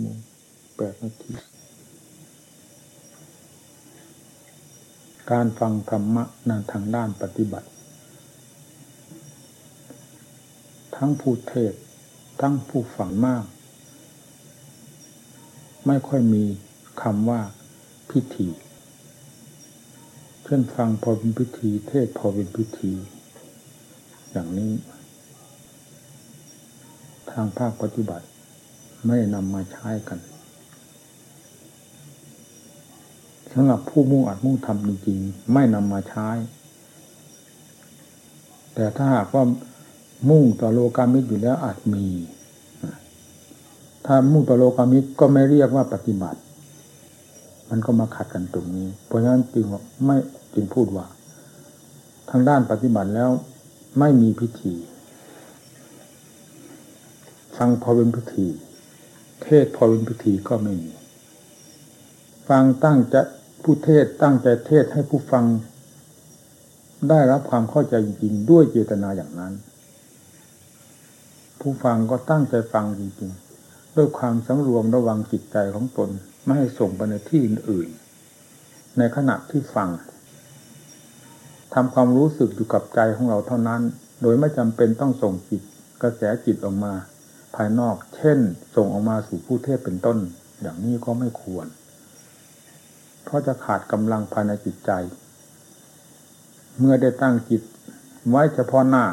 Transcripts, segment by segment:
โมงแปดนาทีการฟังธรรมะนนทางด้านปฏิบัติ ทั้งผู้เทศ ทั้งผู้ฟังมาก ไม่ค่อยมีคำว่าพิธี เช่นฟังพอเป็นพิธี เทศพอเป็นพิธี อย่างนี้ ทางภาคปฏิบัติ ไม่นำมาใช้กันสำหรับผู้มุ่งอัดมุ่งทำจริงๆไม่นำมาใช้ แต่ถ้าหากว่ามุ่งต่อโลกามิตรอยู่แล้วอาจมี ถ้ามุ่งต่อโลกามิตรก็ไม่เรียกว่าปฏิบัติ มันก็มาขัดกันตรงนี้ เพราะฉะนั้นจึงไม่จึงพูดว่า ทางด้านปฏิบัติแล้วไม่มีพิธี ฟังพอเป็นพิธี เทศพอเป็นพิธีก็ไม่มี ฟังตั้งจะผู้เทศตั้งใจเทศให้ผู้ฟัง ได้รับความเข้าใจจริงๆด้วยเจตนาอย่างนั้น ผู้ฟังก็ตั้งใจฟังจริงๆด้วยความสังรวมระวังจิตใจของตนไม่ให้ส่งไปในที่อื่นๆในขณะที่ฟังทำความรู้สึกอยู่กับใจของเราเท่านั้น โดยไม่จำเป็นต้องส่งจิตกระแสจิตออกมา ภายนอก เช่น ส่งออกมาสู่ผู้เทศเป็นต้น อย่างนี้ก็ไม่ควร เพราะจะขาดกำลังภายในจิตใจ เมื่อได้ตั้งจิตไว้เฉพาะหน้า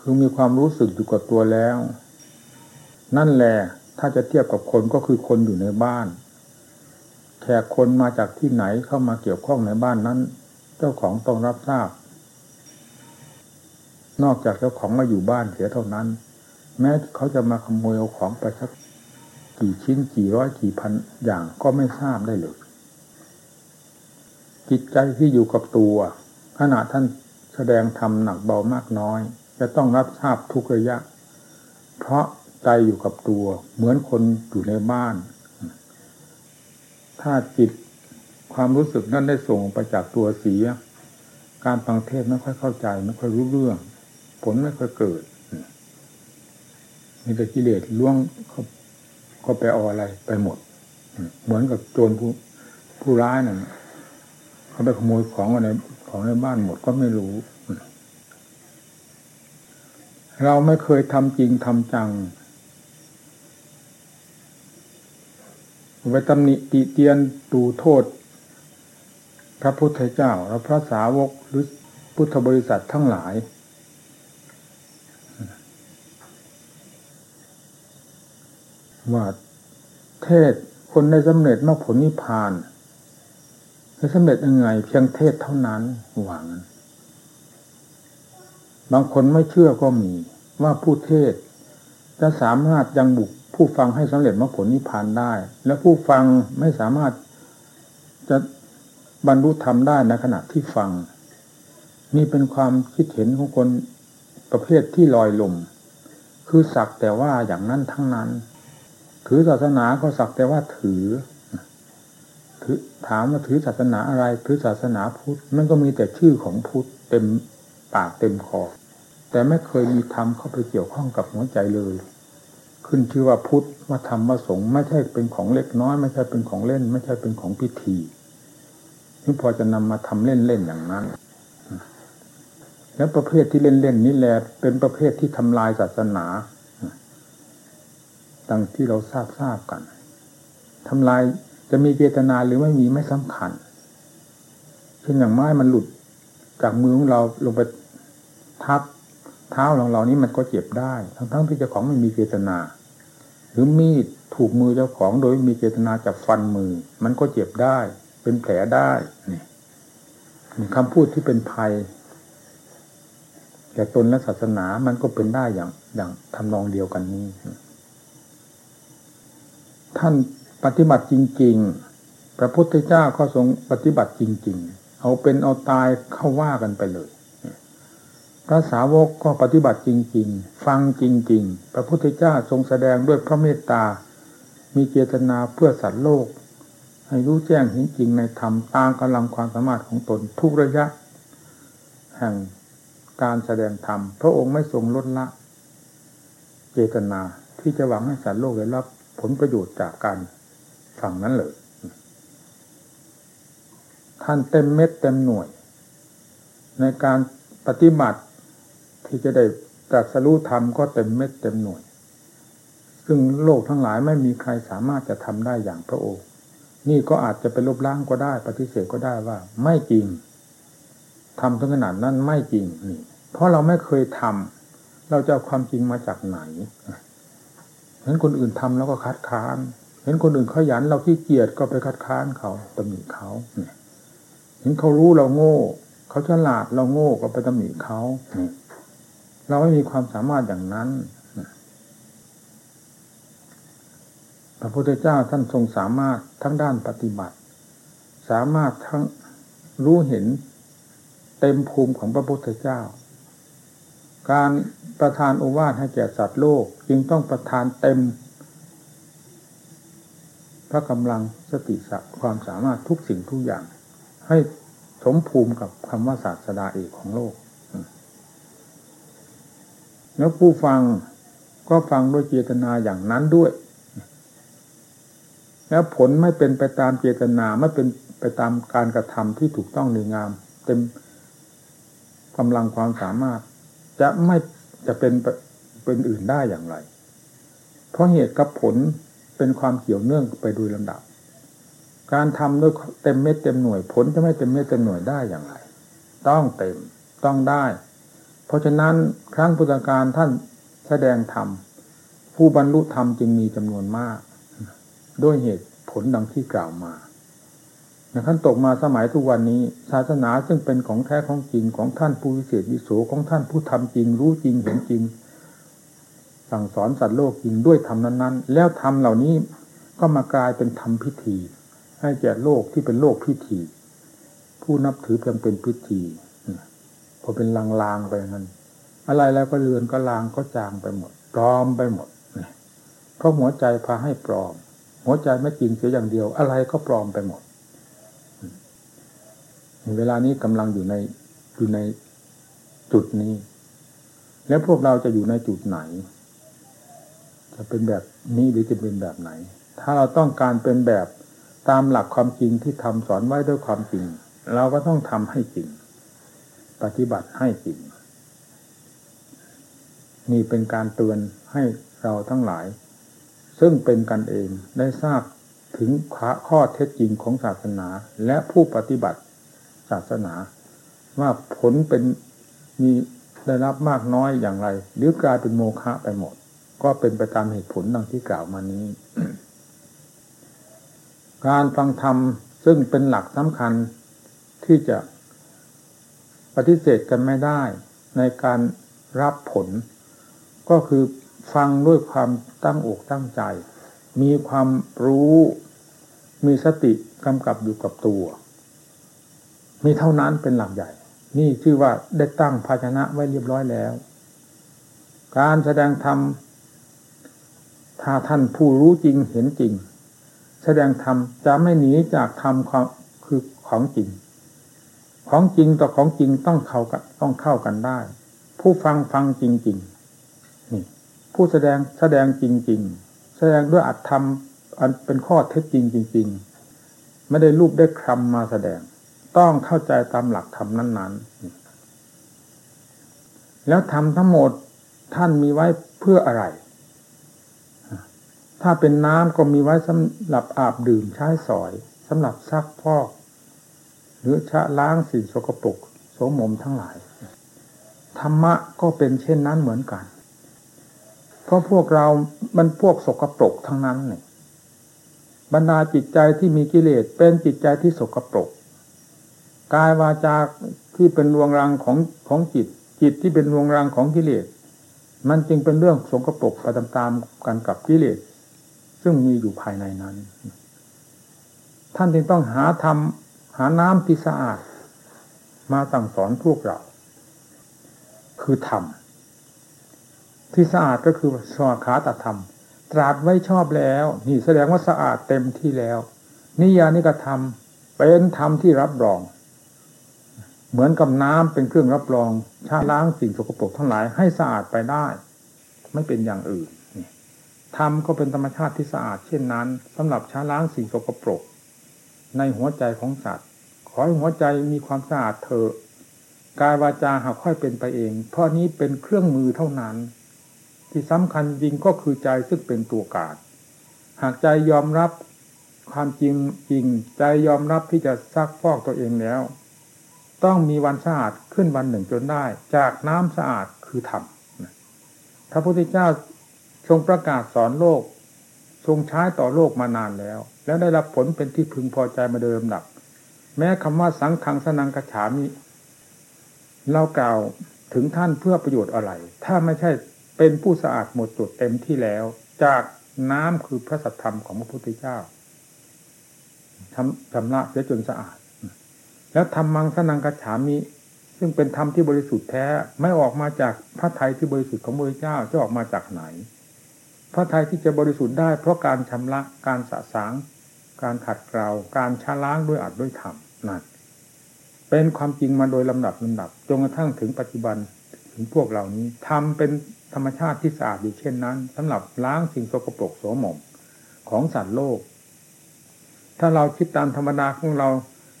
คือมีความรู้สึกอยู่กับตัวแล้ว นั่นแหละถ้าจะเทียบกับคนก็คือคนอยู่ในบ้านแขกคนมาจากที่ไหนเข้ามาเกี่ยวข้องในบ้านนั้น เจ้าของต้องรับทราบ นอกจากเจ้าของมาอยู่บ้านเสียเท่านั้น แม้เขาจะมาขโมยเอาของไปสักกี่ชิ้นกี่ร้อยกี่พันอย่างก็ไม่ทราบได้เลยจิตใจที่อยู่กับตัวขณะท่านแสดงธรรมหนักเบามากน้อย จะต้องรับทราบทุกระยะ เพราะใจอยู่กับตัวเหมือนคนอยู่ในบ้าน ถ้าจิตความรู้สึกนั้นได้ส่งไปจากตัวเสีย การฟังเทศไม่ค่อยเข้าใจ ไม่ค่อยรู้เรื่อง ผลไม่ค่อยเกิด มีแต่กิเลสล่วงเข้าก็ไปเอาอะไรไปหมด เหมือนกับโจรผู้ผู้ร้ายนั่นเขาไปขโมยของอะไรของในบ้านหมดก็ไม่รู้ เราไม่เคยทำจริงทำจังไปตำหนิติเตียนดูโทษ พระพุทธเจ้าและพระสาวกหรือพุทธบริษัททั้งหลาย ว่าเทศคนได้สำเร็จมรรคผลนิพพานจะสำเร็จยังไง เพียงเทศเท่านั้นหวัง บางคนไม่เชื่อก็มี ว่าผู้เทศจะสามารถยังบุกผู้ฟังให้สำเร็จมรรคผลนิพพานได้ และผู้ฟังไม่สามารถจะบรรลุธรรมได้ในขณะที่ฟัง นี่เป็นความคิดเห็นของคนประเภทที่ลอยลม คือสักแต่ว่าอย่างนั้นทั้งนั้น ถือศาสนาก็สักแต่ว่าถือถือ ถามว่าถือศาสนาอะไร ถือศาสนาพุทธมันก็มีแต่ชื่อของพุทธเต็มปากเต็มคอแต่ไม่เคยมีธรรมเข้าไปเกี่ยวข้องกับหัวใจเลย ขึ้นชื่อว่าพุทธว่าธรรมว่าสงฆ์ไม่ใช่เป็นของเล็กน้อย ไม่ใช่เป็นของเล่น ไม่ใช่เป็นของพิธีนี่พอจะนำมาทำเล่นๆอย่างนั้น แล้วประเภทที่เล่นๆนี่แหละเป็นประเภทที่ทำลายศาสนา ดังที่เราทราบทราบกันทำลายจะมีเจตนาหรือไม่มีไม่สำคัญเช่นอย่างไม้มันหลุดจากมือของเราลงไปทับเท้าของเรานี้มันก็เจ็บได้ ทั้งทั้งที่เจ้าของไม่มีเจตนา หรือมีดถูกมือเจ้าของโดยมีเจตนาจะฟันมือ มันก็เจ็บได้ เป็นแผลได้นี่คำพูดที่เป็นภัยแก่ตนและศาสนามันก็เป็นได้อย่างอย่างทำนองเดียวกันนี้ ท่านปฏิบัติจริง ๆ พระพุทธเจ้าก็ทรงปฏิบัติจริง ๆ เอาเป็นเอาตายเข้าว่ากันไปเลย พระสาวกก็ปฏิบัติจริง ๆ ฟังจริง ๆ พระพุทธเจ้าทรงแสดงด้วยพระเมตตา มีเจตนาเพื่อสัตว์โลก ให้รู้แจ้งเห็นจริงในธรรมตามกำลังความสามารถของตนทุกระยะ แห่งการแสดงธรรม พระองค์ไม่ทรงลดละ เจตนาที่จะหวังให้สัตว์โลกได้รับ ผลประโยชน์จากการฝั่งนั้นเลย ท่านเต็มเม็ดเต็มหน่วย ในการปฏิบัติที่จะได้ตรัสรู้ธรรมก็เต็มเม็ดเต็มหน่วย ซึ่งโลกทั้งหลายไม่มีใครสามารถจะทำได้อย่างพระองค์ นี่ก็อาจจะเป็นลบล้างก็ได้ ปฏิเสธก็ได้ว่า ไม่จริงทำถึงขนาดนั้นไม่จริงนี่ เพราะเราไม่เคยทำเราจะเอาความจริงมาจากไหน เห็นคนอื่นทำแล้วก็คัดค้าน เห็นคนอื่นขยันเราขี้เกียจก็ไปคัดค้านเขาตำหนิเขาเห็นเขารู้เราโง่ เขาฉลาดเราโง่ก็ไปตำหนิเขาเราไม่มีความสามารถอย่างนั้นพระพุทธเจ้าท่านทรงสามารถทั้งด้านปฏิบัติ สามารถทั้งรู้เห็นเต็มภูมิของพระพุทธเจ้า การประทานโอวาทให้แก่สัตว์โลก จึงต้องประทานเต็ม พระกำลังสติสักความสามารถทุกสิ่งทุกอย่าง ให้สมภูมิกับคำว่าศาสดาเอกของโลก แล้วผู้ฟังก็ฟังด้วยเจตนาอย่างนั้นด้วย แล้วผลไม่เป็นไปตามเจตนาไม่เป็นไปตามการกระทำที่ถูกต้องดีงาม เต็มกำลังความสามารถ จะไม่จะเป็นเป็นอื่นได้อย่างไร เพราะเหตุกับผลเป็นความเกี่ยวเนื่องไปโดยลำดับ การทำด้วยเต็มเม็ดเต็มหน่วยผลจะไม่เต็มเม็ดเต็มหน่วยได้อย่างไร ต้องเต็มต้องได้ เพราะฉะนั้นครั้งพุทธการท่านแสดงธรรมผู้บรรลุธรรมจึงมีจำนวนมาก ด้วยเหตุผลดังที่กล่าวมา ในขั้นตกมาสมัยทุกวันนี้ ศาสนาซึ่งเป็นของแท้ของจริงของท่านผู้วิเศษวิโสของท่านผู้ทำจริง รู้จริงเห็นจริง สั่งสอนสัตว์โลกจริงด้วยธรรมนั้นๆ แล้วธรรมเหล่านี้ก็มากลายเป็นธรรมพิธี ให้แก่โลกที่เป็นโลกพิธี ผู้นับถือเพียงเป็นพิธีพอเป็นลางๆไปนั้นอะไรแล้วก็เลือนก็ลางก็จางไปหมดปลอมไปหมดเพราะหัวใจพาให้ปลอม หัวใจไม่จริงเสียอย่างเดียว อะไรก็ปลอมไปหมด เวลานี้กำลังอยู่ในอยู่ในจุดนี้ แล้วพวกเราจะอยู่ในจุดไหน จะเป็นแบบนี้หรือจะเป็นแบบไหน ถ้าเราต้องการเป็นแบบตามหลักความจริงที่ทำสอนไว้ด้วยความจริง เราก็ต้องทำให้จริง ปฏิบัติให้จริง นี่เป็นการเตือนให้เราทั้งหลาย ซึ่งเป็นกันเองได้ทราบถึงข้อเท็จจริงของศาสนา และผู้ปฏิบัติ ศาสนา ว่าผลเป็นมีได้รับมากน้อยอย่างไร หรือกลายเป็นโมฆะไปหมด ก็เป็นไปตามเหตุผลดังที่กล่าวมานี้ การฟังธรรมซึ่งเป็นหลักสำคัญที่จะปฏิเสธกันไม่ได้ ในการรับผล ก็คือฟังด้วยความตั้งอกตั้งใจ มีความรู้ มีสติกำกับอยู่กับตัว มีเท่านั้นเป็นหลักใหญ่ นี่ชื่อว่าได้ตั้งภาชนะไว้เรียบร้อยแล้ว การแสดงธรรมถ้าท่านผู้รู้จริงเห็นจริง แสดงธรรมจะไม่หนีจากธรรมคือของจริง ของจริงต่อของจริงต้องเข้ากันต้องเข้ากันได้ ผู้ฟังฟังจริงๆนี่ผู้แสดงแสดงจริง ๆ แสดงด้วยอัตธรรมอันเป็นข้อเท็จจริงจริง ๆ ไม่ได้รูปได้คำมาแสดง ต้องเข้าใจตามหลักธรรมนั้น ๆ แล้วทำทั้งหมดท่านมีไว้เพื่ออะไร ถ้าเป็นน้ำก็มีไว้สำหรับอาบดื่มใช้สอยสำหรับซักพอก หรือชะล้างสิ่งสกปรกโสมมทั้งหลาย ธรรมะก็เป็นเช่นนั้นเหมือนกัน เพราะพวกเรา มันพวกสกปรกทั้งนั้นเนี่ยบรรดาจิตใจที่มีกิเลสเป็นจิตใจที่สกปรก กายวาจาที่เป็นรวงรังของของจิต จิตที่เป็นรวงรังของกิเลส มันจึงเป็นเรื่องสกปรกไปตามๆกันกับกิเลส ซึ่งมีอยู่ภายในนั้น ท่านจึงต้องหาธรรมหาน้ำที่สะอาด มาสั่งสอนพวกเรา คือธรรมที่สะอาดก็คือสวาขาตธรรม ตราดไว้ชอบแล้ว นี่แสดงว่าสะอาดเต็มที่แล้ว นิยานิกธรรมเป็นธรรมที่รับรอง เหมือนกับน้ำเป็นเครื่องรับรองชาล้างสิ่งสกปรกทั้งหลายให้สะอาดไปได้ ไม่เป็นอย่างอื่นธรรมก็เป็นธรรมชาติที่สะอาดเช่นนั้นสำหรับช้าล้างสิ่งสกปรก ในหัวใจของสัตว์ ขอให้หัวใจมีความสะอาดเถอะกายวาจาหากค่อยเป็นไปเอง เพราะนี้เป็นเครื่องมือเท่านั้น ที่สำคัญจริงก็คือใจซึ่งเป็นตัวการหากใจยอมรับความจริงจริงใจยอมรับที่จะซักฟอกตัวเองแล้ว ต้องมีวันสะอาดขึ้นวันหนึ่งจนได้ จากน้ำสะอาดคือธรรมพระพุทธเจ้าทรงประกาศสอนโลก ทรงใช้ต่อโลกมานานแล้ว แล้วได้รับผลเป็นที่พึงพอใจมาเดิมดับแม้คำว่าสังขังสนังกระฉามิเรากล่าวถึงท่านเพื่อประโยชน์อะไร ถ้าไม่ใช่เป็นผู้สะอาดหมดจดเต็มที่แล้ว จากน้ำคือพระสัทธรรมของพระพุทธเจ้าทำชำระเสียจนสะอาด แล้วทำมังสนังกระฉามิซึ่งเป็นธรรมที่บริสุทธิ์แท้ไม่ออกมาจากพระไทยที่บริสุทธิ์ของพระพุทธเจ้าจะออกมาจากไหน พระไทยที่จะบริสุทธิ์ได้ เพราะการชำระการสะสาง การขัดเกลาการชะล้างด้วยอัดด้วยธรรมนั่นเป็นความจริงมาโดยลำดับลำดับจนกระทั่งถึงปัจจุบันถึงพวกเหล่านี้ทำเป็นธรรมชาติที่สะอาดอยู่เช่นนั้นสำหรับล้างสิ่งสกปรกโสมมของสัตว์โลก ถ้าเราคิดตามธรรมดาของเรา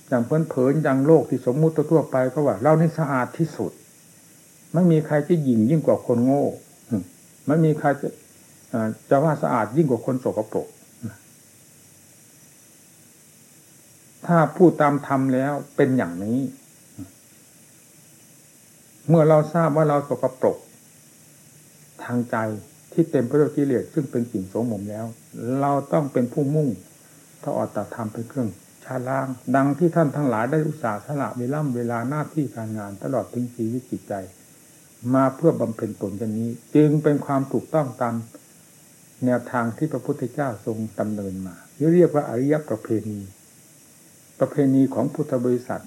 อย่างเพื่อนเผินอย่างโลกที่สมมุติทั่วไปก็ว่าเรานี่สะอาดที่สุด ไม่มีใครจะหยิ่งยิ่งกว่าคนโง่ไม่มีใครจะจะว่าสะอาดยิ่งกว่าคนโสกปรกถ้าพูดตามธรรมแล้วเป็นอย่างนี้ เมื่อเราทราบว่าเราสกปรกทางใจที่เต็มไปด้วยกิเลสซึ่งเป็นสิ่งโสมมแล้ว เราต้องเป็นผู้มุ่งถ้าอดตธรรมเป็นเครื่อง ชาล้าง ดังที่ท่านทั้งหลายได้อุตส่าห์สละเวลาเวลาหน้าที่การงานตลอดถึงชีวิตจิตใจ มาเพื่อบำเพ็ญตนกันนี้ จึงเป็นความถูกต้องตามแนวทางที่พระพุทธเจ้าทรงดำเนินมาเรียกว่าอริยประเพณี ประเพณีของพุทธบริษัท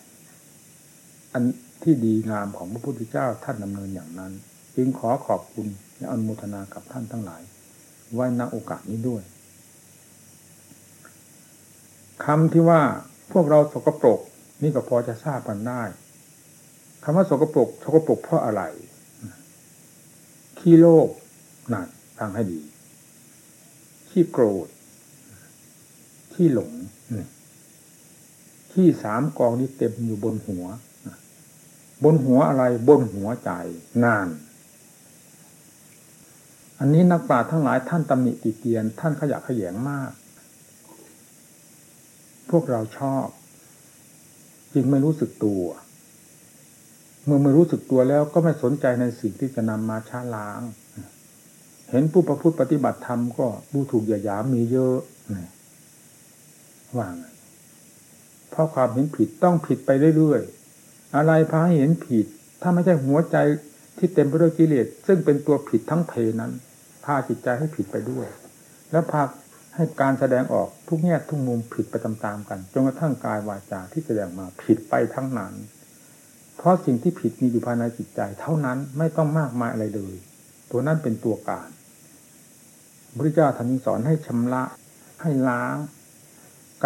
อันที่ดีงามของพระพุทธเจ้าท่านดำเนินอย่างนั้น จึงขอขอบคุณและอนุโมทนากับท่านทั้งหลายไว้ณโอกาสนี้ด้วย คำที่ว่าพวกเราสกปรก นี่ก็พอจะทราบกันได้คำว่าสกปรกสกปรกเพราะอะไรขี้โลภนั่นฟังให้ดีขี้โกรธขี้หลงที่สามกองนี้เต็มอยู่บนหัว บนหัวอะไรบนหัวใจนานอันนี้นักปราชญ์ทั้งหลายท่านตำหนิติเตียน ท่านขยะขยงมาก พวกเราชอบ จึงไม่รู้สึกตัว เมื่อไม่รู้สึกตัวแล้วก็ไม่สนใจในสิ่งที่จะนำมาช้าล้าง เห็นผู้ประพฤติปฏิบัติธรรมก็ดูถูกหยาๆมีเยอะว่างเพราะความเห็นผิดต้องผิดไปเรื่อยๆอะไรพาให้เห็นผิด ถ้าไม่ใช่หัวใจที่เต็มไปด้วยกิเลสซึ่งเป็นตัวผิดทั้งเพนั้น พาจิตใจให้ผิดไปด้วย แล้วพา ให้การแสดงออกทุกแง่ทุกมุมผิดไปตามๆกันจนกระทั่งกายวาจาที่แสดงมาผิดไปทั้งนั้น เพราะสิ่งที่ผิดมีอยู่ภายในจิตใจ เท่านั้นไม่ต้องมากมายอะไรเลย ตัวนั้นเป็นตัวการพระเจ้าท่านสอนให้ชำระให้ล้าง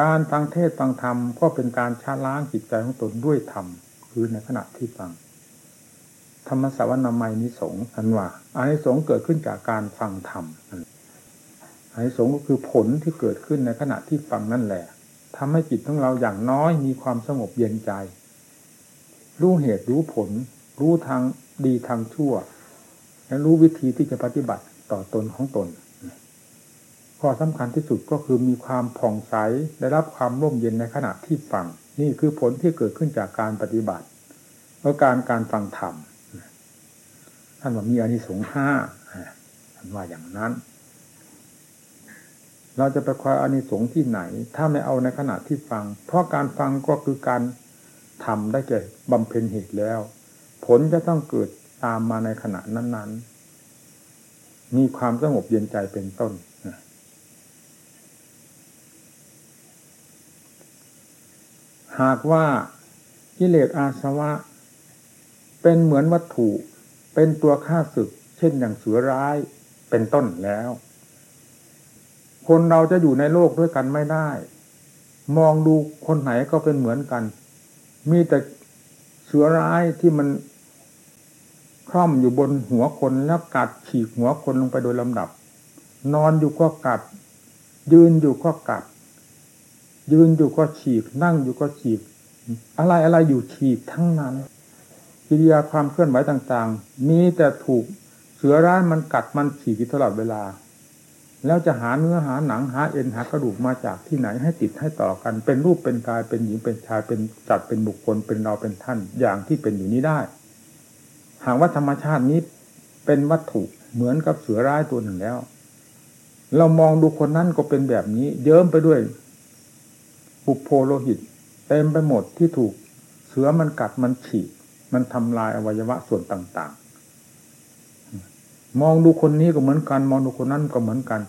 การฟังเทศฟังธรรมก็เป็นการชาล้างจิตใจของตนด้วยธรรมคือในขณะที่ฟัง ธรรมสวนามัยนิสงอันว่าอานิสงส์เกิดขึ้นจากการฟังธรรม อานิสงส์ก็คือผลที่เกิดขึ้นในขณะที่ฟังนั่นแหละทำให้จิตของเราอย่างน้อยมีความสงบเย็นใจ รู้เหตุรู้ผล รู้ทางดีทางชั่ว และรู้วิธีที่จะปฏิบัติต่อตนของตนข้อสำคัญที่สุดก็คือมีความผ่องใสได้รับความร่มเย็นในขณะที่ฟัง นี่คือผลที่เกิดขึ้นจากการปฏิบัติเพราะการการฟังธรรมท่านว่ามีอานิสงส์ห้าท่านว่าอย่างนั้น เราจะไปคอยอานิสงส์ที่ไหน ถ้าไม่เอาในขณะที่ฟัง เพราะการฟังก็คือการทำได้แก่บำเพ็ญเหตุแล้ว ผลจะต้องเกิดตามมาในขณะนั้น ๆ มีความสงบเย็นใจเป็นต้นหากว่ากิเลสอาสวะ เป็นเหมือนวัตถุ เป็นตัวฆ่าศึก เช่นอย่างเสือร้ายเป็นต้นแล้ว คนเราจะอยู่ในโลกด้วยกันไม่ได้ มองดูคนไหนก็เป็นเหมือนกัน มีแต่เสือร้ายที่มันคล่อมอยู่บนหัวคนแล้วกัดฉีกหัวคนลงไปโดยลำดับ นอนอยู่ก็กัด ยืนอยู่ก็กัด ยืนอยู่ก็ฉีก นั่งอยู่ก็ฉีก อะไรอะไรอยู่ฉีกทั้งนั้นกิริยาความเคลื่อนไหวต่าง ๆ มีแต่ถูกเสือร้ายมันกัดมันฉีกตลอดเวลา แล้วจะหาเนื้อหาหนังหาเอ็นหากระดูกมาจากที่ไหนให้ติดให้ต่อกัน เป็นรูปเป็นกายเป็นหญิงเป็นชายเป็นจัดเป็นบุคคลเป็นเราเป็นท่านอย่างที่เป็นอยู่นี้ได้ หากว่าธรรมชาตินี้เป็นวัตถุเหมือนกับเสือร้ายตัวหนึ่งแล้ว เรามองดูคนนั้นก็เป็นแบบนี้ เยิ้มไปด้วยปุโพโลหิตเต็มไปหมดที่ถูก เสือมันกัดมันฉีกมันทำลายอวัยวะส่วนต่าง มองดูคนนี้ก็เหมือนกัน มองดูคนนั้นก็เหมือนกัน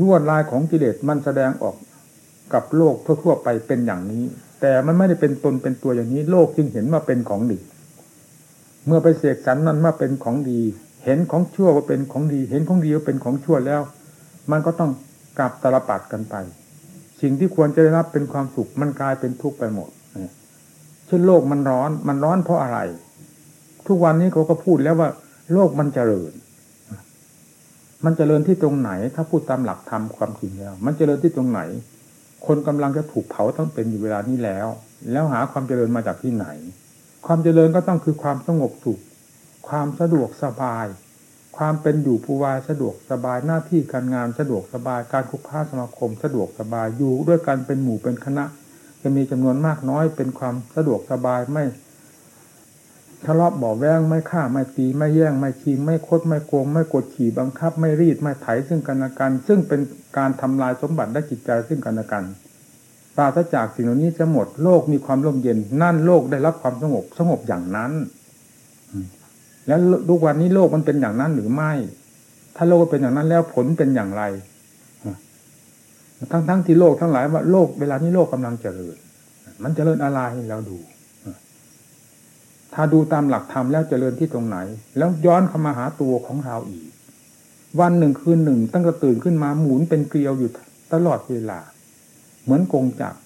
ลวดลายของกิเลสมันแสดงออกกับโลกทั่วๆไปเป็นอย่างนี้ แต่มันไม่ได้เป็นตนเป็นตัวอย่างนี้ โลกจึงเห็นว่าเป็นของดี เมื่อไปเสกสรรนั้นว่าเป็นของดี เห็นของชั่วว่าเป็นของดี เห็นของดีว่าเป็นของชั่วแล้ว มันก็ต้องกลับตลปัดกันไป สิ่งที่ควรจะได้รับเป็นความสุขมันกลายเป็นทุกข์ไปหมดเช่นโลกมันร้อน มันร้อนเพราะอะไร ทุกวันนี้เขาก็พูดแล้วว่า โลกมันเจริญ มันเจริญที่ตรงไหน ถ้าพูดตามหลักธรรมความจริงแล้ว มันเจริญที่ตรงไหน คนกำลังจะถูกเผาทั้งเป็นอยู่เวลานี้แล้ว แล้วหาความเจริญมาจากที่ไหน ความเจริญก็ต้องคือความสงบสุข ความสะดวกสบาย ความเป็นอยู่ผู้วายสะดวกสบายหน้าที่การงานสะดวกสบาย การคุกค้าสมาคม สะดวกสบายอยู่ด้วยกันเป็นหมู่เป็นคณะ จะมีจำนวนมากน้อยเป็นความสะดวกสบายไม่ ทะเลาะบ่อแวงไม่ฆ่าไม่ตีไม่แย่งไม่ชิงไม่คดไม่โกง ไม่กดขี่บังคับ ไม่รีดไม่ไถซึ่งกันและกัน ซึ่งเป็นการทำลายสมบัติและจิตใจซึ่งกันและกันปราศจากสิ่งเหล่านี้จะหมดโลกมีความร่มเย็น นั่นโลกได้รับความสงบสงบอย่างนั้น แล้วทุกวันนี้โลกมันเป็นอย่างนั้นหรือไม่ ถ้าโลกเป็นอย่างนั้นแล้วผลเป็นอย่างไร ทั้งทั้งที่โลกทั้งหลายว่าโลกเวลานี้โลกกำลังเจริญ มันเจริญอะไรเราดู ถ้าดูตามหลักธรรมแล้วเจริญที่ตรงไหน แล้วย้อนเข้ามาหาตัวของเราอีก วันหนึ่งคืนหนึ่ง ตั้งแต่ตื่นขึ้นมาหมุนเป็นเกลียวอยู่ตลอดเวลา เหมือนกงจักร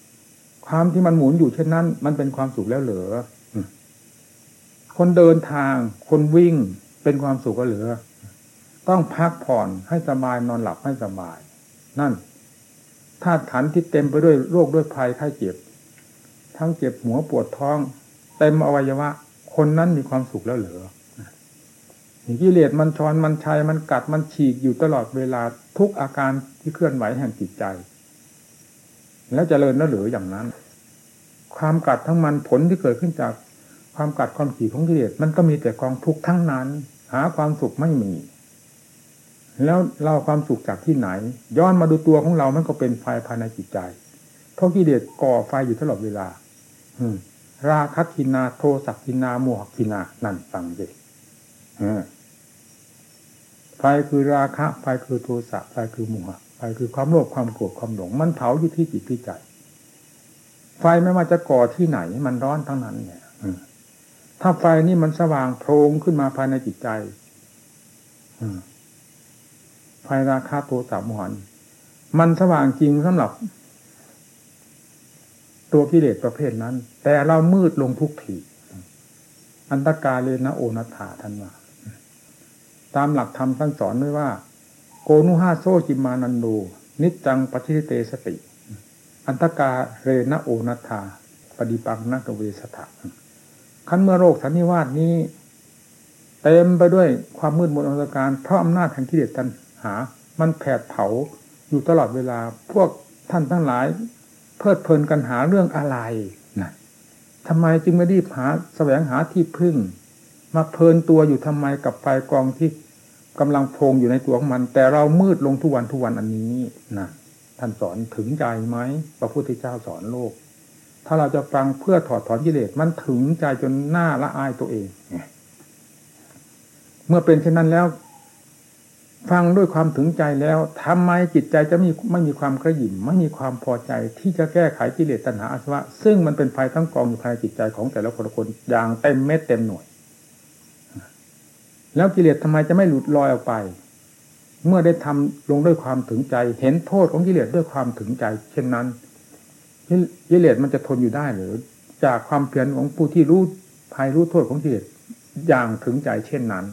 ความที่มันหมุนอยู่เช่นนั้น มันเป็นความสุขแล้วเหลือคนเดินทาง คนวิ่งเป็นความสุขก็เหลือ ต้องพักผ่อนให้สบายนอนหลับให้สบาย นั่นธาตุขันที่เต็มไปด้วยโรคด้วยภัยไข้เจ็บ ทั้งเจ็บหัวปวดท้อง เต็มอวัยวะ คนนั้นมีความสุขแล้วเหลือกิเลสมันชอนมันชัยมันกัดมันฉีกอยู่ตลอดเวลาทุกอาการที่เคลื่อนไหวแห่งจิตใจ แล้วจเจริญแล้วหรืออย่างนั้น ความกัดทั้งมันผลที่เกิดขึ้นจากความกัดความขี่ของกิเลสมันก็มีแต่กองทุกข์ทั้งนั้น หาความสุขไม่มี แล้วเราความสุขจากที่ไหน ย้อนมาดูตัวของเรามันก็เป็นไฟภายในจิตใจเพราะกิเลสก่อไฟอยู่ตลอดเวลา อื ราคะกินาโทสักกินาโมหกินานั่นฟังดิไฟคือราคะไฟคือโทสะไฟคือโมหะไฟคือความโลภความโกรธความหลง มันเผาอยู่ที่จิตที่ใจ ไฟไม่ว่าจะก่อที่ไหน มันร้อนทั้งนั้นเนี่ยถ้าไฟนี่มันสว่างโพลงขึ้นมาภายในจิตใจไฟราคาโทสะมหันมันสว่างจริงสำหรับ ตัวกิเลสประเภทนั้น แต่เรามืดลงทุกทีอันตกาเลนะโอนัฐาท่านว่า ตามหลักธรรมท่านสอนไว้ว่า โกนุหาโซจิมานันโดนิจจังปัจิเตสติ อันตกาเรนโอนัทาปฏิปังนักเวสถะขั้นเมื่อโรคสันนิวาสนี้ เต็มไปด้วยความมืดมนอันตการเพราะอำนาจแห่งกิเลสตัณหา มันแผดเผาอยู่ตลอดเวลาพวกท่านทั้งหลาย เพลิดเพลินกันหาเรื่องอะไรนะทำไมจึงไม่รีบหาแสวงหาที่พึ่ง มาเพลินตัวอยู่ทำไมกับไฟกองที่กำลังโพงอยู่ในตัวของมัน แต่เรามืดลงทุกวันทุกวันอันนี้นะท่านสอนถึงใจไหมพระพุทธเจ้าสอนโลก ถ้าเราจะฟังเพื่อถอดถอนกิเลสมันถึงใจจนหน้าละอายตัวเอง เมื่อเป็นเช่นนั้นแล้ว ฟังด้วยความถึงใจแล้วทำไมจิตใจจะมีไม่มีความกระหยิ่มไม่มีความพอใจที่จะแก้ไขกิเลสตัณหาอาสวะ ซึ่งมันเป็นไฟทั้งกองอยู่ภายในจิตใจของแต่ละคนคนอย่างเต็มเม็ดเต็มหน่วย แล้วกิเลสทำไมจะไม่หลุดลอยออกไป เมื่อได้ทำลงด้วยความถึงใจ เห็นโทษของกิเลสด้วยความถึงใจ เช่นนั้นกิเลสมันจะทนอยู่ได้หรือ จากความเพียรของผู้ที่รู้ภัยรู้โทษของกิเลสอย่างถึงใจเช่นนั้น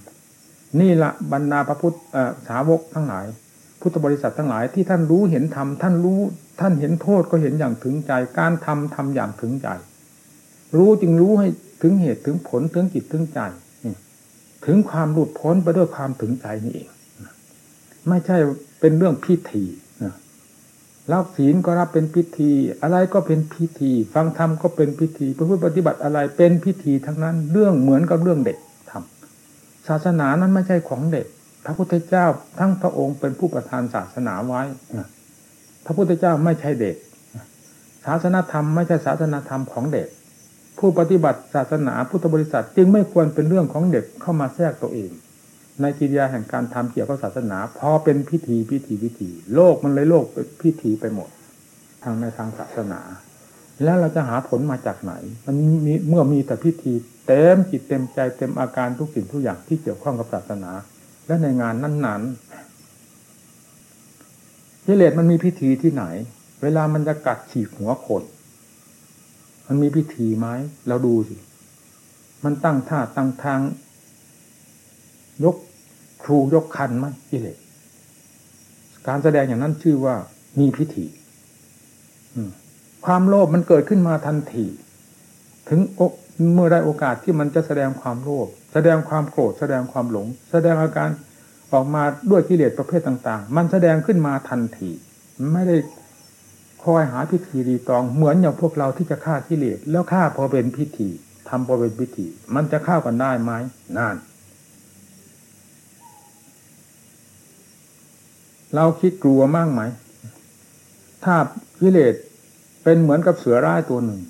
นี่ละบรรดาพระพุทธสาวกทั้งหลาย พุทธบริษัททั้งหลายที่ท่านรู้เห็นธรรมท่านรู้ท่านเห็นโทษก็เห็นอย่างถึงใจ การทำทำอย่างถึงใจ รู้จึงรู้ให้ถึงเหตุถึงผลถึงจิตถึงใจถึงความหลุดพ้นไปด้วยความถึงใจนี่เอง ไม่ใช่เป็นเรื่องพิธีรับศีลก็รับเป็นพิธี อะไรก็เป็นพิธี ฟังธรรมก็เป็นพิธีพระพุทธปฏิบัติอะไรเป็นพิธีทั้งนั้น เรื่องเหมือนกับเรื่องเด็ก ศาสนานั้นไม่ใช่ของเด็ก พระพุทธเจ้าทั้งพระองค์เป็นผู้ประทานศาสนาไว้พระพุทธเจ้าไม่ใช่เด็ก ศาสนาธรรมไม่ใช่ศาสนาธรรมของเด็ก ผู้ปฏิบัติศาสนาพุทธบริษัทจึงไม่ควรเป็นเรื่องของเด็กเข้ามาแทรกตัวเอง ในกิริยาแห่งการทำเกี่ยวกับศาสนาพอเป็นพิธีพิธีพิธี โลกมันเลยโลกพิธีไปหมด ทางในทางศาสนา แล้วเราจะหาผลมาจากไหน มันมีเมื่อมีแต่พิธี เต็มจิตเต็มใจเต็มอาการทุกสิ่งทุกอย่างที่เกี่ยวข้องกับศาสนา และในงานนั้นๆกิเลสมันมีพิธีที่ไหน เวลามันจะกัดฉีกหัวคนมันมีพิธีไหมเราดูสิ มันตั้งท่าตั้งทาง ยกครูยกคันไหมกิเลสการแสดงอย่างนั้นชื่อว่ามีพิธีความโลภมันเกิดขึ้นมาทันทีถึง เมื่อได้โอกาสที่มันจะแสดงความโลภแสดงความโกรธแสดงความหลง แสดงอาการออกมาด้วยกิเลสประเภทต่าง ๆ มันแสดงขึ้นมาทันทีไม่ได้คอยหาพิธีรีตองเหมือนอย่างพวกเราที่จะฆ่ากิเลสแล้วฆ่าพอเป็นพิธีทำพอเป็นพิธี มันจะฆ่ากันได้ไหมนั่นเราคิดกลัวมากไหม ถ้ากิเลสเป็นเหมือนกับเสือร้ายตัวหนึ่ง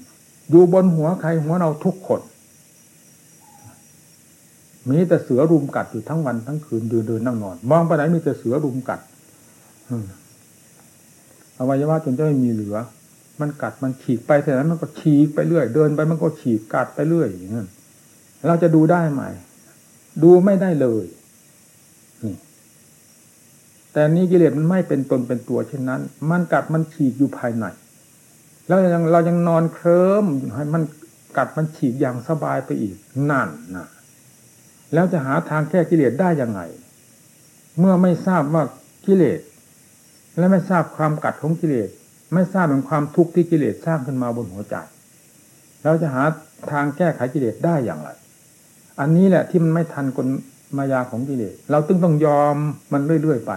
อยู่บนหัวใครหัวเราทุกคน มีแต่เสือรุมกัดอยู่ทั้งวันทั้งคืนเดินเดินนั่งนอน มองไปไหนมีแต่เสือรุมกัดอวัยวะจนจะไม่มีเหลือ มันกัดมันฉีกไปแต่นั้นมันก็ฉีกไปเรื่อย เดินไปมันก็ฉีกกัดไปเรื่อยอย่างนั้นเราจะดูได้ไหม ดูไม่ได้เลยแต่นี้กิเลสมันไม่เป็นตนเป็นตัวเช่นนั้น มันกัดมันฉีกอยู่ภายใน แล้วยังเรายังนอนเคลิ้มให้มันกัดมันฉีกอย่างสบายไปอีกนั่นนะแล้วจะหาทางแก้กิเลสได้ยังไง เมื่อไม่ทราบว่ากิเลส และไม่ทราบความกัดของกิเลส ไม่ทราบถึงความทุกข์ที่กิเลสสร้างขึ้นมาบนหัวใจเราจะหาทางแก้ไขกิเลสได้อย่างไร อันนี้แหละที่มันไม่ทันกลมายาของกิเลส เราตึงต้องยอมมันเรื่อยๆไป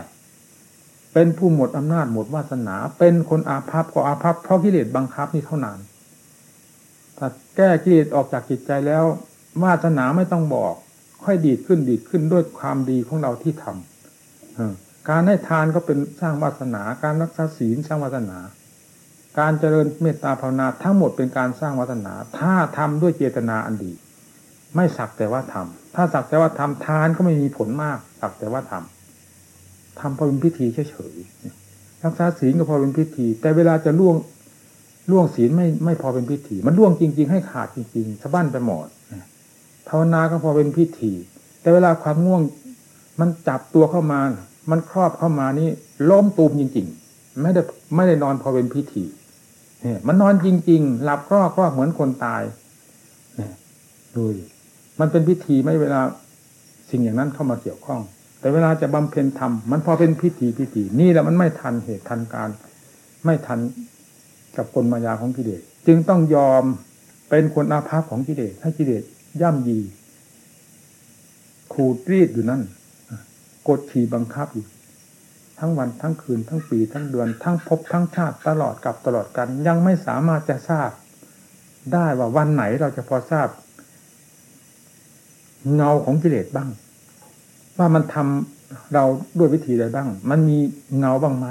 เป็นผู้หมดอำนาจหมดวาสนา เป็นคนอาภัพก็อาภัพเพราะกิเลสบังคับนี่เท่านั้นถ้าแก้กิเลสออกจากจิตใจแล้ววาสนาไม่ต้องบอก ค่อยดีดขึ้นดีดขึ้นด้วยความดีของเราที่ทำการให้ทานก็เป็นสร้างวาสนา การรักษาศีลสร้างวาสนา การเจริญเมตตาภาวนาทั้งหมดเป็นการสร้างวาสนา ถ้าทำด้วยเจตนาอันดี ไม่สักแต่ว่าทำถ้าสักแต่ว่าทำทานก็ไม่มีผลมาก สักแต่ว่าทำ ทำพอเป็นพิธีเฉยๆรักษาศีลก็พอเป็นพิธี แต่เวลาจะล่วงล่วงศีลไม่ไม่พอเป็นพิธี มันล่วงจริง ๆ ให้ขาดจริงๆสะบั้นไปหมดภาวนาก็พอเป็นพิธี แต่เวลาความง่วงมันจับตัวเข้ามา มันครอบเข้ามานี่ล้มตูมจริง ๆ ไม่ได้ไม่ได้นอนพอเป็นพิธีเนี่ยมันนอนจริง ๆ หลับก็ก็เหมือนคนตายเนี่ยดูมันเป็นพิธีไม่เวลาสิ่งอย่างนั้นเข้ามาเกี่ยวข้อง แต่เวลาจะบำเพ็ญธรรมมันพอเป็นพิธีพิธีนี่แหละมันไม่ทันเหตุทันการ ไม่ทันกับกลมายาของกิเลสจึงต้องยอมเป็นคนอาภัพของกิเลสให้กิเลสย่ำยีขูดรีดอยู่นั่นกดขี่บังคับอยู่ทั้งวันทั้งคืนทั้งปีทั้งเดือน ทั้งพบทั้งชาติตลอดกับตลอดกัน ยังไม่สามารถจะทราบ ได้ว่าวันไหนเราจะพอทราบ เงาของกิเลสบ้าง ว่ามันทำเราด้วยวิธีใดบ้าง มันมีเงาบ้างไหม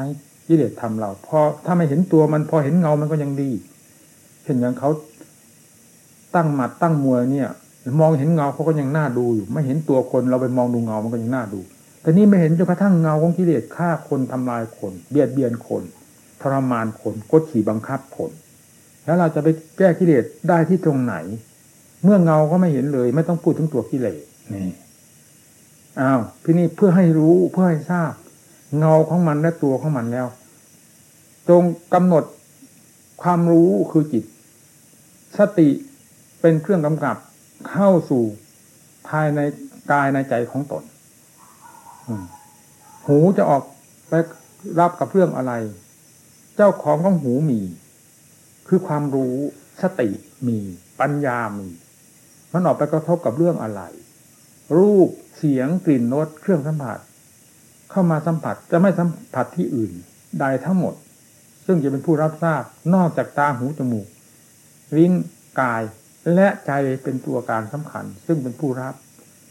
กิเลสทำเรา พอถ้าไม่เห็นตัวมันพอเห็นเงามันก็ยังดีเช่นอย่างเขาตั้งหมัดตั้งมวยเนี่ย มองเห็นเงาเขาก็ยังน่าดูอยู่ ไม่เห็นตัวคนเราไปมองดูเงามันก็ยังน่าดู แต่นี่ไม่เห็นจนกระทั่งเงาของกิเลสฆ่าคนทำลายคน เบียดเบียนคนทรมานคนกดขี่บังคับคนแล้วเราจะไปแก้กิเลสได้ที่ตรงไหน เมื่อเงาก็ไม่เห็นเลย ไม่ต้องพูดถึงตัวกิเลสนี่ อ้าวที่นี่เพื่อให้รู้เพื่อให้ทราบ เงาของมันและตัวของมันแล้ว จงกำหนดความรู้คือจิต สติเป็นเครื่องกำกับเข้าสู่ภายในกายในใจของตนหูจะออกไปรับกับเรื่องอะไร เจ้าของของหูมี คือความรู้สติมี ปัญญามีมันออกไปกระทบกับเรื่องอะไร รูปเสียงกลิ่นรสเครื่องสัมผัส เข้ามาสัมผัสจะไม่สัมผัสที่อื่นใดทั้งหมด ซึ่งจะเป็นผู้รับทราบนอกจากตาหูจมูกลิ้นกายและใจเป็นตัวการสำคัญ ซึ่งเป็นผู้รับ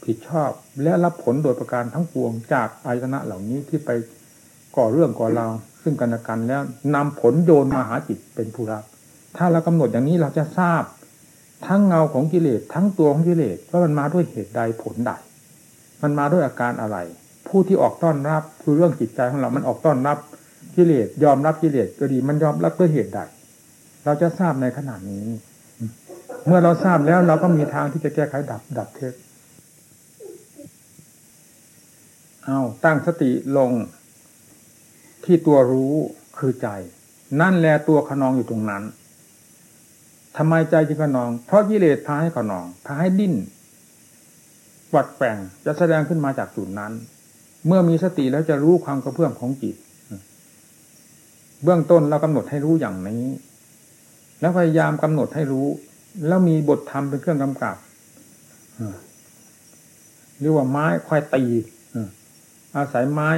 ผิดชอบและรับผลโดยประการทั้งปวงจากอายตนะเหล่านี้ที่ไปก่อเรื่องก่อราวซึ่งกันและกันแล้วนำผลโยนมาหาจิตเป็นผู้รับ ถ้าเรากำหนดอย่างนี้เราจะทราบ ทั้งเงาของกิเลสทั้งตัวของกิเลสว่ามันมาด้วยเหตุใดผลใดมันมาด้วยอาการอะไร ผู้ที่ออกต้อนรับคือเรื่องจิตใจของเรา มันออกต้อนรับกิเลสยอมรับกิเลสก็ดี มันยอมรับด้วยเหตุใด เราจะทราบในขณะนี้ เมื่อเราทราบแล้วเราก็มีทางที่จะแก้ไขดับ ดับเท็จเอาตั้งสติลงที่ตัวรู้คือใจ นั่นแหละตัวขนองอยู่ตรงนั้น ทำไมใจจึงขนอง เพราะกิเลสพาให้ขนองพาให้ดิ้นวัดแปงจะแสดงขึ้นมาจากจุดนั้น เมื่อมีสติแล้วจะรู้ความกระเพื่อมของจิต เบื้องต้นเรากำหนดให้รู้อย่างนี้ แล้วพยายามกำหนดให้รู้ แล้วมีบทธรรมเป็นเครื่องกำกับหรือว่าไม้ควายตีอาศัยไม้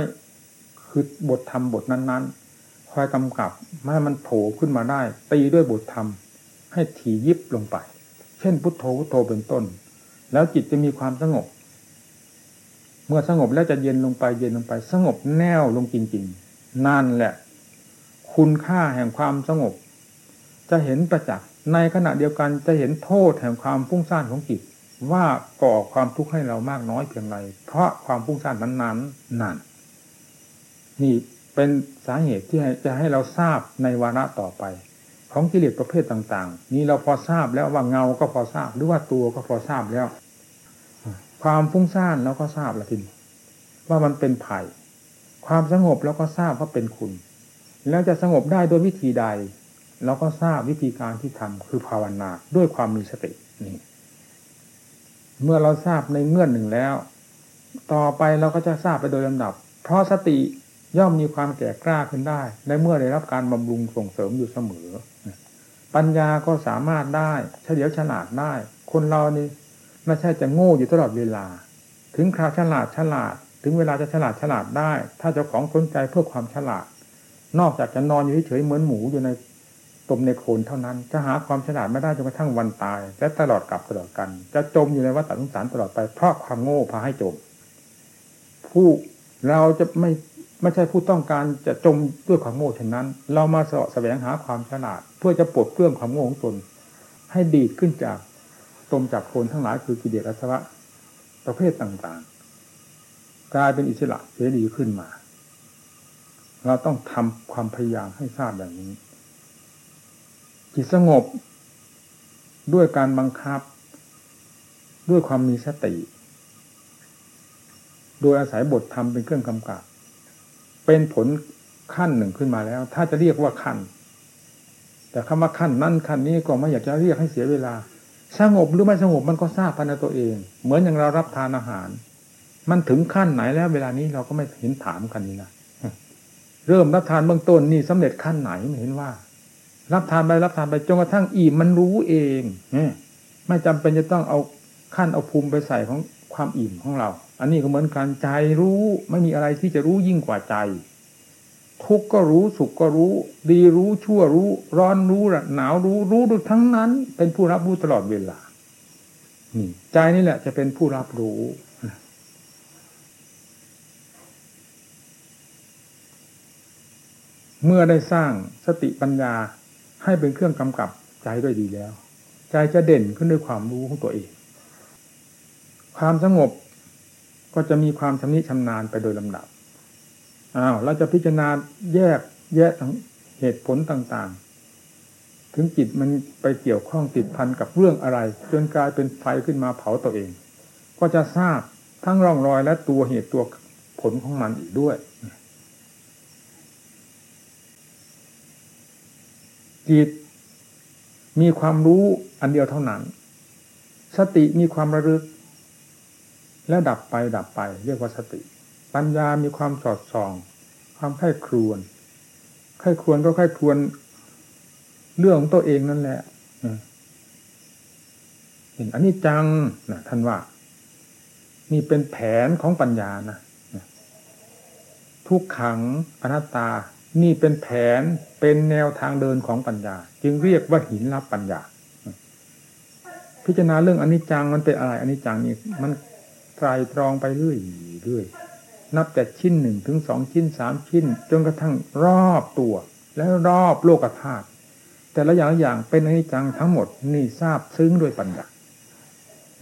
คือบทธรรมบทนั้นๆคอยกำกับไม่ให้มันโผล่ขึ้นมาได้ ตีด้วยบทธรรม ให้ถี่ยิบลงไป เช่นพุทโธพุทโธเป็นต้น แล้วจิตจะมีความสงบ เมื่อสงบแล้วจะเย็นลงไปเย็นลงไป สงบแน่วลงจริง ๆ นั่นแหละ คุณค่าแห่งความสงบ จะเห็นประจักษ์ในขณะเดียวกันจะเห็นโทษแห่งความฟุ้งซ่านของจิตว่าก่อความทุกข์ให้เรามากน้อยเพียงไร เพราะความฟุ้งซ่านนั้นๆนั่นนี่เป็นสาเหตุที่จะให้เราทราบในวาระต่อไป ของกิเลสประเภทต่าง ๆ นี่เราพอทราบแล้วว่าเงาก็พอทราบ หรือว่าตัวก็พอทราบแล้ว ความฟุ้งซ่านเราก็ทราบล้วทีนี้ว่ามันเป็นภัยความสงบเราก็ทราบว่าเป็นคุณ แล้วจะสงบได้โดยวิธีใดเราก็ทราบวิธีการที่ทำคือภาวนาด้วยความมีสตินี่ เมื่อเราทราบในเงื่อนหนึ่งแล้ว ต่อไปเราก็จะทราบไปโดยลำดับ เพราะสติ ย่อมมีความแก่กล้าขึ้นได้ ในเมื่อได้รับการบำรุงส่งเสริมอยู่เสมอ ปัญญาก็สามารถได้ เฉลียวฉลาดได้ คนเรานี่ไม่ใช่จะโง่อยู่ตลอดเวลา ถึงคราวฉลาดฉลาด ถึงเวลาจะฉลาดฉลาดได้ ถ้าเจ้าของสนใจเพื่อความฉลาด นอกจากจะนอนอยู่เฉยเหมือนหมูอยู่ในตมในโคนเท่านั้น จะหาความฉลาดไม่ได้จนกระทั่งวันตาย และตลอดกับตลอดกัน จะจมอยู่ในวัฏสงสารตลอดไปเพราะความโง่พาให้จม ผู้เราจะไม่ ไม่ใช่ผู้ต้องการจะจมด้วยความโง่เช่นนั้น เรามาสะแสวงหาความฉลาด เพื่อจะปลดเปลื้องความโง่ของตน ให้ดีดขึ้นจากตมจากโคนทั้งหลายคือกิเลสอาสวะประเภทต่างๆ กลายเป็นอิสระเสรีขึ้นมา เราต้องทำความพยายามให้ทราบอย่างนี้จิตสงบด้วยการบังคับ ด้วยความมีสติ โดยอาศัยบทธรรมเป็นเครื่องกำกับ เป็นผลขั้นหนึ่งขึ้นมาแล้ว ถ้าจะเรียกว่าขั้น แต่คำว่าขั้นนั้นขั้นนี้ก็ไม่อยากจะเรียกให้เสียเวลา สงบหรือไม่สงบมันก็ทราบภายในตัวเอง เหมือนอย่างเรารับทานอาหาร มันถึงขั้นไหนแล้ว เวลานี้เราก็ไม่เห็นถามกันนี่นะเริ่มรับทานเบื้องต้นนี่สำเร็จขั้นไหนไม่เห็นว่า รับทานไปรับทานไปจนกระทั่งอิ่มมันรู้เองไม่จำเป็นจะต้องเอาขั้นเอาภูมิไปใส่ของ ความอิ่มของเรา อันนี้ก็เหมือนกันใจรู้ไม่มีอะไรที่จะรู้ยิ่งกว่าใจ ทุกก็รู้สุขก็รู้ ดีรู้ชั่วรู้ ร้อนรู้หนาวรู้รู้ดทั้งนั้น เป็นผู้รับรู้ตลอดเวลานี่ใจนี่แหละจะเป็นผู้รับรู้เมื่อได้สร้างสติปัญญาให้เป็นเครื่องกำกับใจด้วยดีแล้ว ใจจะเด่นขึ้นด้วยความรู้ของตัวเอง ความสงบก็จะมีความชำนิชำนาญไปโดยลำดับอ้าวเราจะพิจารณาแยกแยกทั้งเหตุผลต่างๆ ถึงจิตมันไปเกี่ยวข้องติดพันกับเรื่องอะไร จนกลายเป็นไฟขึ้นมาเผาตัวเอง ก็จะทราบทั้งร่องรอยและตัวเหตุตัวผลของมันอีกด้วยจิตมีความรู้อันเดียวเท่านั้น สติมีความระลึก แล้วดับไปดับไปเรียกว่าสติ ปัญญามีความสอดส่อง ความไข้ครวนไข้ครวนก็ไข้ครวนเรื่องของตัวเองนั่นแหละเห็นอันนี้จังนะท่านว่านี่เป็นแผนของปัญญานะทุกขังอนัตตา นี่เป็นแผนเป็นแนวทางเดินของปัญญา จึงเรียกว่าหินรับปัญญา พิจารณาเรื่องอนิจจังมันเป็นอะไรอนิจจังนี่มัน ไตรตรองไปเรื่อยเรื่อยนับแต่ชิ้นหนึ่งถึงสองชิ้นสามชิ้น จนกระทั่งรอบตัว แล้วรอบโลกธาตุแต่ละอย่างอย่างเป็นอนิจจังทั้งหมดนี่ทราบซึ้งด้วยปัญญา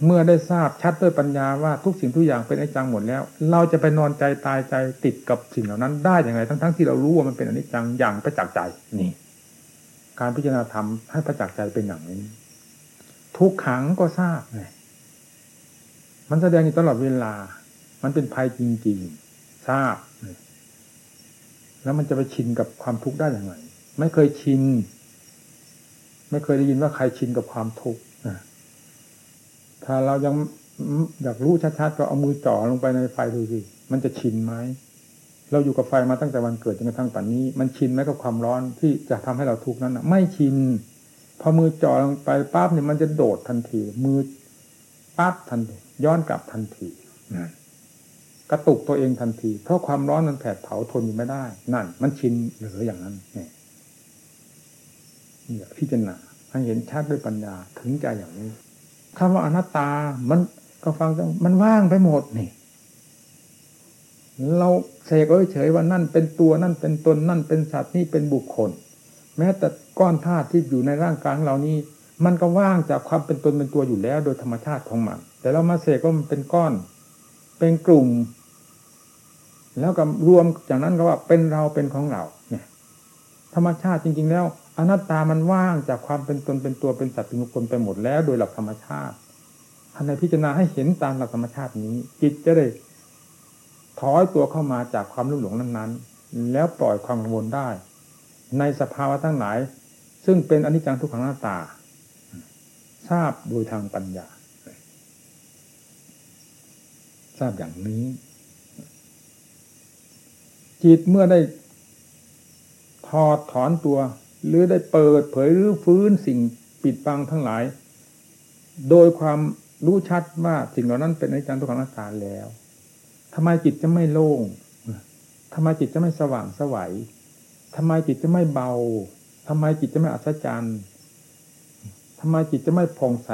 เมื่อได้ทราบชัดด้วยปัญญาว่าทุกสิ่งทุกอย่างเป็นอนิจจังหมดแล้ว เราจะไปนอนใจตายใจติดกับสิ่งเหล่านั้นได้อย่างไรทั้งๆทที่เรารู้ว่ามันเป็นอนิจจังอย่างประจักษ์ใจนี่ การพิจารณาธรรมให้ประจักษ์ใจเป็นอย่างนี้ ทุกขังก็ทราบไง มันแสดงอยู่ตลอดเวลา มันเป็นภัยจริงๆ ทราบ แล้วมันจะไปชินกับความทุกข์ได้อย่างไรไม่เคยชิน ไม่เคยได้ยินว่าใครชินกับความทุกข์ถ้าเรายังอยากรู้ชัดๆก็เอามือจ่อลงไปในไฟดูสิ มันจะชินไหม เราอยู่กับไฟมาตั้งแต่วันเกิดจนกระทั่งปัจนนี้ มันชินไหมกับความร้อนที่จะทำให้เราทุกข์นั้นนะไม่ชิน พอมือจ่อลงไปปั๊บเนี่ยมันจะโดดทันที มือ ปั๊บทันทีย้อนกลับทันทีนั่นกระตุกตัวเองทันที เพราะความร้อนมันแผดเผาทนอยู่ไม่ได้ นั่น มันชินเหลืออย่างนั้นเนี่ยพิจารณาให้เห็นชัดด้วยปัญญาถึงใจอย่างนี้คำว่าอนัตตา มันก็ฟังมันว่างไปหมดนี่ เราเสกเอ้ยเฉยว่านั่นเป็นตัวนั่นเป็นตนนั่นเป็นสัตว์นี่เป็นบุคคล แม้แต่ก้อนธาตุที่อยู่ในร่างกายเรานี้ มันก็ว่างจากความเป็นตนเป็นตัวอยู่แล้ว โดยธรรมชาติของมัน แต่เรามาเสกว่ามันเป็นก้อน เป็นกลุ่ม แล้วก็รวมจากนั้นก็ว่าเป็นเราเป็นของเรา เนี่ย ธรรมชาติจริง ๆ แล้วอนัตตามันว่างจากความเป็นตนเป็นตัวเป็นสัตว์เป็นบุคคลไปหมดแล้ว โดยหลักธรรมชาติท่านในพิจารณาให้เห็นตามหลักธรรมชาตินี้ จิตจะได้ถอยตัวเข้ามาจากความรุ่มหลงนั้นๆ แล้วปล่อยความกังวลได้ ในสภาวะทั้งหลาย ซึ่งเป็นอนิจจังทุกขังหน้าตา ทราบโดยทางปัญญา ทราบอย่างนี้ จิตเมื่อได้ถอดถอนตัว หรือได้เปิดเผยหรือฟื้นสิ่งปิดบังทั้งหลาย โดยความรู้ชัดว่าสิ่งเหล่านั้นเป็นอนิจจังทุกขังนัตตาแล้วทำไมจิตจะไม่โล่งทำไมจิตจะไม่สว่างสวัยทำไมจิตจะไม่เบาทำไมจิตจะไม่อัศจรรย์ ทำไมจิตจะไม่ผ่องใส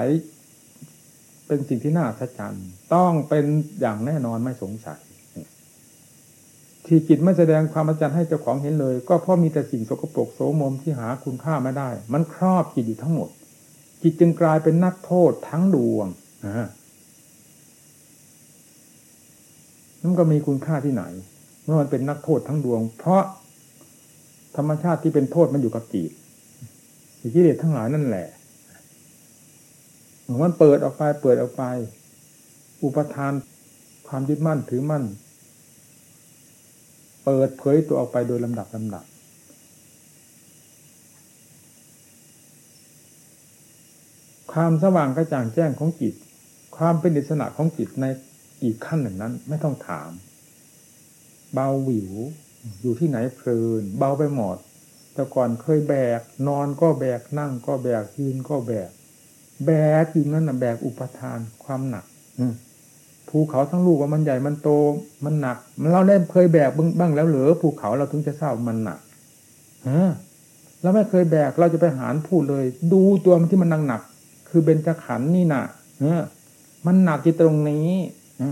เป็นสิ่งที่น่าอัศจรรย์ต้องเป็นอย่างแน่นอนไม่สงสัย ที่จิตไม่แสดงความอัศจรรย์ให้เจ้าของเห็นเลย ก็เพราะมีแต่สิ่งสกปรกโสมมที่หาคุณค่าไม่ได้ มันครอบจิตอยู่ทั้งหมด จิตจึงกลายเป็นนักโทษทั้งดวงนั่นก็มีคุณค่าที่ไหน เมื่อมันเป็นนักโทษทั้งดวง เพราะธรรมชาติที่เป็นโทษมันอยู่กับจิตกิเลสทั้งหลายนั่นแหละ มันเปิดออกไปเปิดออกไป อุปทานความยึดมั่นถือมั่น เปิดเผยตัวออกไปโดยลำดับลำดับความสว่างกระจ่างแจ้งของจิต ความเป็นอิสระของจิตในอีกขั้นหนึ่งนั้น ไม่ต้องถาม เบาหวิว อยู่ที่ไหนเพลิน เบาไปหมด แต่ก่อนเคยแบก นอนก็แบกนั่งก็แบกยืนก็แบก แบกอยู่นั่นนะแบกอุปทานความหนักอืภูเขาทั้งลูกว่ามันใหญ่มันโตมันหนักเราได้เคยแบกบ้างแล้วเหรือภูเขาเราถึงจะทราบมันหนักฮะเราไม่เคยแบกเราจะไปหารพูดเลย ดูตัวมันที่มันหนักหนักคือเบญจขันนี่นะเออมันหนักที่ตรงนี้อ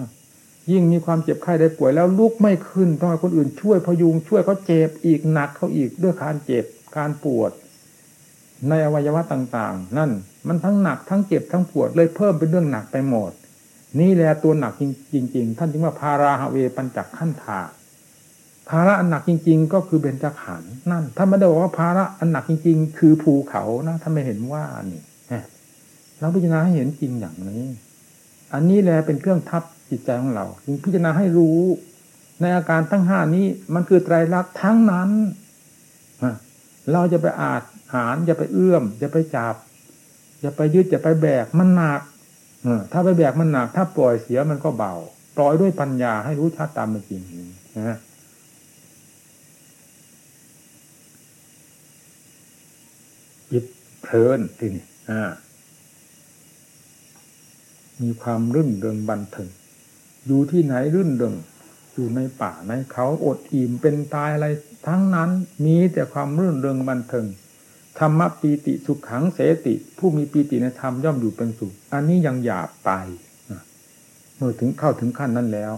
ยิ่งมีความเจ็บไข้ได้ป่วยแล้วลุกไม่ขึ้นต้องให้คนอื่นช่วยพยุงช่วยเขาเจ็บอีกหนักเขาอีกด้วยการเจ็บการปวด ในอวัยวะต่างๆ นั่นมันทั้งหนักทั้งเจ็บทั้งปวดเลยเพิ่มเป็นเรื่องหนักไปหมด นี่แหละตัวหนักจริง ๆ ท่านจึงว่าพาราหเวปัญจักขั้นธาภาระอันหนักจริง ๆ ก็คือเบญจขันนั่น ถ้าไม่ได้บอกว่าภาระอันหนักจริง ๆ คือภูเขานะถ้าไม่เห็นว่านี่เราพิจารณาให้เห็นจริงอย่างนี้ อันนี้แหละเป็นเครื่องทับจิตใจของเราจึงพิจารณาให้รู้ ในอาการทั้งห้านี้มันคือไตรลักษณ์ทั้งนั้นเราจะไปอาจ หารจะไปเอื้อมจะไปจับจะไปยึดจะไปแบกมันหนักถ้าไปแบกมันหนัก ถ้าปล่อยเสียมันก็เบาปล่อยด้วยปัญญาให้รู้ชัดตามเป็นจริงนะจิตเพลินทีนี้อ่มีความรื่นเริงบันเทิงอยู่ที่ไหนรื่นเริงอยู่ในป่าในเขาอดอิ่มเป็นตายอะไรทั้งนั้นมีแต่ความรื่นเริงบันเทิง ธรรมปีติสุขขังเสติ ผู้มีปีติในธรรมย่อมอยู่เป็นสุข อันนี้ยังหยาบไปเมื่อถึงเข้าถึงขั้นนั้นแล้ว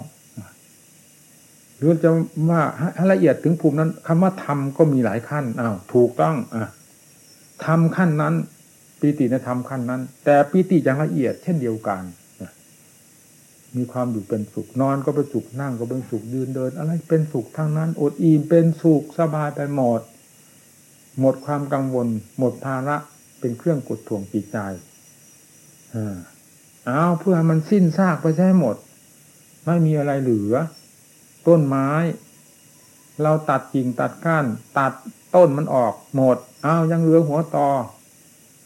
หรือจะว่าให้ละเอียดถึงภูมินั้นคำว่าธรรมก็มีหลายขั้นอ้าวถูกต้องอะธรรมขั้นนั้นปีติในธรรมขั้นนั้น แต่ปีติอย่างละเอียดเช่นเดียวกันมีความอยู่เป็นสุขนอนก็เป็นสุขนั่งก็เป็นสุขยืนเดิน อะไรเป็นสุขทั้งนั้น อดอิ่มเป็นสุขสบายไปหมด หมดความกังวล หมดภาระเป็นเครื่องกดถ่วงจิตใจอ่าเอาเพื่อมันสิ้นซากไปใช่หมด ไม่มีอะไรเหลือ ต้นไม้ เราตัดกิ่งตัดก้าน ตัดต้นมันออกหมดเอายังเหลือหัวตอ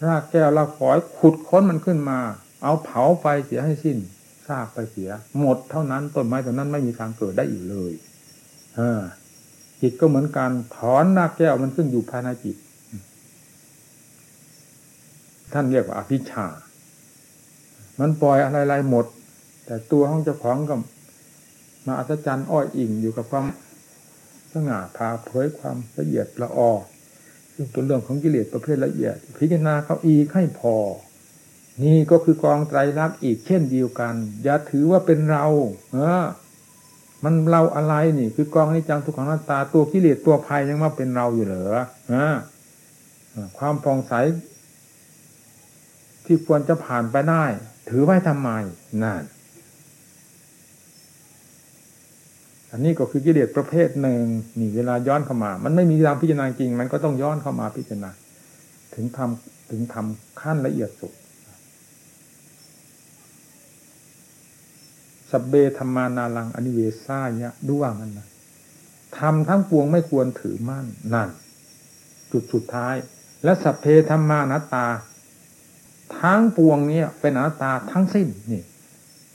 รากแก้วรากฝอยขุดค้นมันขึ้นมา เอาเผาไฟเสียให้สิ้นซากไปเสีย หมดเท่านั้นต้นไม้ต้นนั้นไม่มีทางเกิดได้อีกเลย เออ จิตก็เหมือนการถอนราแก้วมันซึ่งอยู่ภายในจิต ท่านเรียกว่าอภิชา มันปล่อยอะไรๆหมด แต่ตัวของเจ้าของก็มาอัศจรรย์อ้อยอิ่งอยู่กับความสง่าพาเผยความละเอียดละออซึ่งตัวเรื่องของกิเลสประเภทละเอียด พิจารณาเขาอีกให้พอ นี่ก็คือกองไตรลักษณ์อีกเช่นเดียวกัน อย่าถือว่าเป็นเรา เออ มันเราอะไรนี่ คือกองนิจังทุกขังหน้าตาตัวกิเลสตัวภัยยังมาเป็นเราอยู่เหรอความปองใสที่ควรจะผ่านไปได้ ถือไว้ทำไมนั่นอันนี้ก็คือกิเลสประเภทหนึ่งนี่เวลาย้อนเข้ามา มันไม่มีทางพิจารณาจริง มันก็ต้องย้อนเข้ามาพิจารณา ถึงทำถึงทำขั้นละเอียดสุด สเบธรรมานาลังอนิเวซ่าเนี่ยดูว่ามันนะทำทั้งปวงไม่ควรถือมั่นนั่น จุดสุดท้าย และสัพเพธรรมานัตา ทั้งปวงนี้เป็นอนัตตาทั้งสิ้นนี่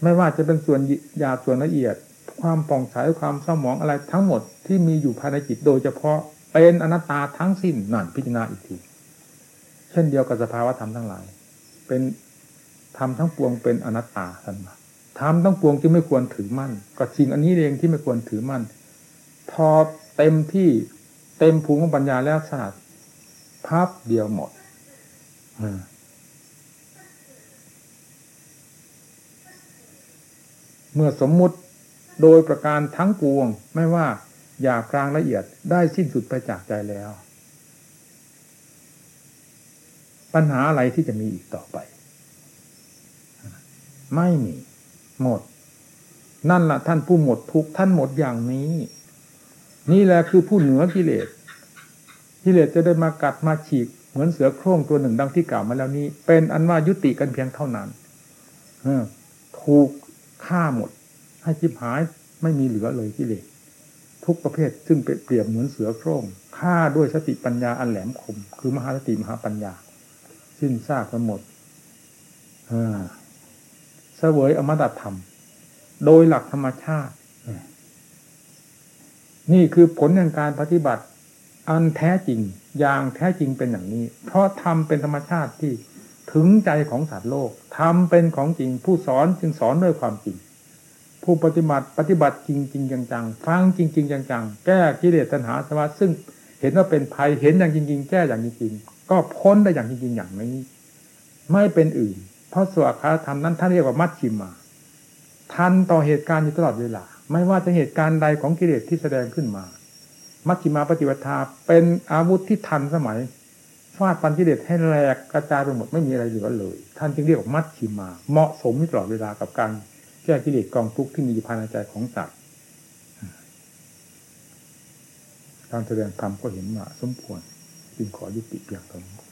ไม่ว่าจะเป็นส่วนหยาบส่วนละเอียด ความป่องใสความเศร้าหมองอะไรทั้งหมดที่มีอยู่ภายในจิตโดยเฉพาะเป็นอนัตตาทั้งสิ้นนั่นพิจารณาอีกทีเช่นเดียวกับสภาวะธรรมทั้งหลาย เป็นธรรมทั้งปวงเป็นอนัตตาท่านมา ธรรมทั้งปวงที่ไม่ควรถือมั่นก็จริงอันนี้เองที่ไม่ควรถือมั่น พอเต็มที่เต็มภูมิของปัญญาแล้วสาดภาพเดียวหมดเมื่อสมมุติโดยประการทั้งปวง ไม่ว่าอยากกลางละเอียดได้สิ้นสุดไปจากใจแล้ว ปัญหาอะไรที่จะมีอีกต่อไป ไม่มี หมด นั่นละ่ะ ท่านผู้หมดทุกท่านหมดอย่างนี้ นี่แหละคือผู้เหนือกิเลสกิเลสจะได้มากัดมาฉีก เหมือนเสือโคร่งตัวหนึ่งดังที่กล่าวมาแล้วนี้ เป็นอันว่ายุติกันเพียงเท่านั้นถูกฆ่าหมด ให้จิบหายไม่มีเหลือเลยกิเลสทุกประเภทซึ่งเปรียบเหมือนเสือโคร่งฆ่าด้วยสติปัญญาอันแหลมคม คือมหาสติมหาปัญญา สิ้นซากไปหมด เสวยอมตะธรรม โดยหลักธรรมชาติ นี่คือผลแห่งการปฏิบัติ อันแท้จริงอย่างแท้จริงเป็นอย่างนี้ เพราะธรรมเป็นธรรมชาติที่ถึงใจของสัตว์โลกทำเป็นของจริง ผู้สอนจึงสอนด้วยความจริง ผู้ปฏิบัติปฏิบัติจริงจริงจังๆฟังจริงจริงจังๆ แก้กิเลสตัณหาสวัสดิ์ซึ่งเห็นว่าเป็นภัยเห็นอย่างจริง ๆ แก้อย่างจริงๆก็พ้นได้อย่างจริงๆอย่างนี้ ไม่เป็นอื่น ราะสวขาธรรมนั้นท่านเรียกว่ามัชชิมาทันต่อเหตุการณ์อยู่ตลอดเวลา ไม่ว่าจะเหตุการณ์ใดของกิเลสที่แสดงขึ้นมา มัชชิมาปฏิวัติเป็นอาวุธที่ทันสมัยฟาดปันกิเลสให้แหลกกระจายไปหมดไม่มีอะไรเหลือเลย ท่านจึงเรียกว่ามัดชิมา เหมาะสมตลอดเวลากับการแก้กิเลสกองทุกข์ที่มีอยู่ภายในใจของสัตว์การแสดงธรรมก็เห็นว่าสมควรจึงขอยุติเพียงเท่านี้